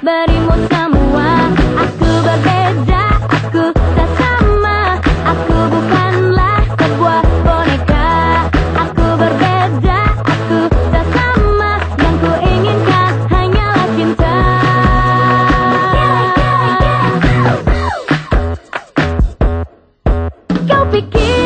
berimu semua Aku berbeda, aku tak sama. Aku bukanlah sebuah boneka. Aku berbeda, aku tak sama. Yang ku inginkan hanyalah cinta. Kau pikir